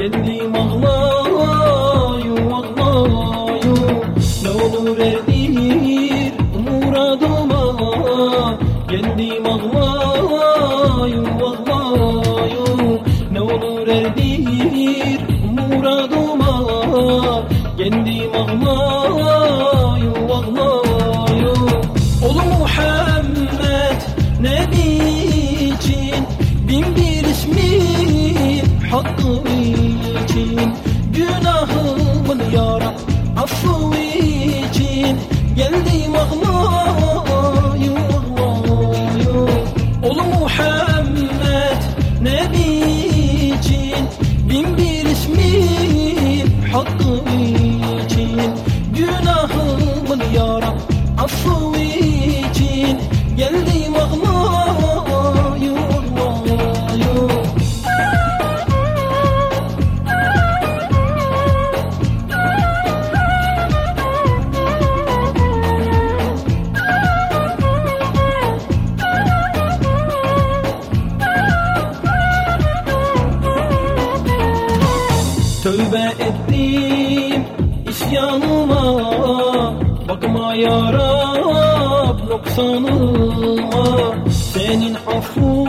Geldim ağlayım ağlayım Ne olur erdir muradıma Geldim ağlayım ağlayım Ne olur erdir muradıma Geldim ağlayım ağlayım Olu Muhammed Nebi yara affı için Geldim ağlayım ağlayım Olu Muhammed Nebi için Bin bir ismi hakkı için. Günahımın yara affı için Geldim ağlayım Tövbe ettim isyanıma Bakma ya Rab noksanıma. Senin affu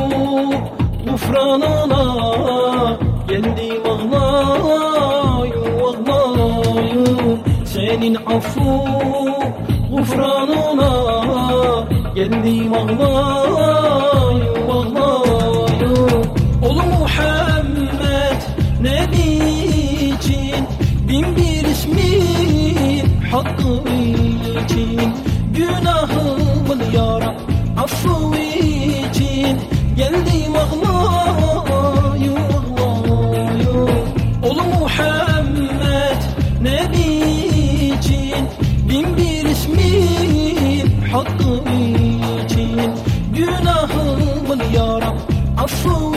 gufranına Geldim ağlayım ağlayım Senin affu gufranına Geldim ağlayım için Günahımın yara affı için Geldim ağlayım ağlayım Olu Muhammed Nebi için Bin bir ismi hakkı için Günahımın yara affı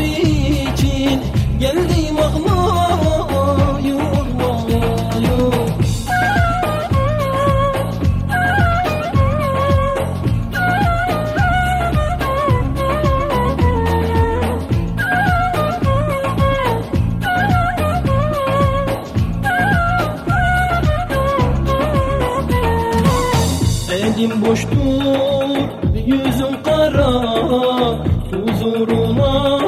Elim boştur, yüzüm kara Huzuruna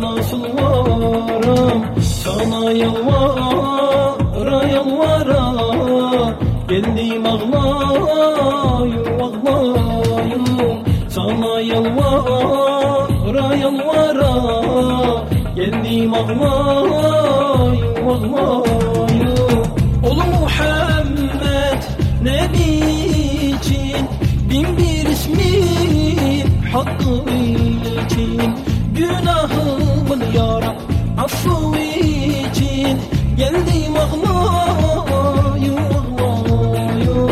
nasıl varım Sana yalvara yalvara Geldim ağlayım ağlayım. Sana yalvara yalvara Geldim ağlayım ağlayım hakkı için Günahımın yara affı için. Geldim ağlayım ağlayım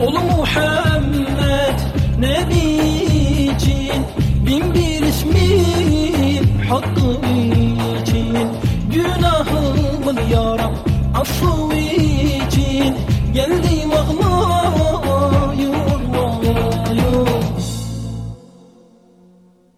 Olu Muhammed Nebi için Bin bir ismi hakkı için. Günahımın yara affı için. Geldim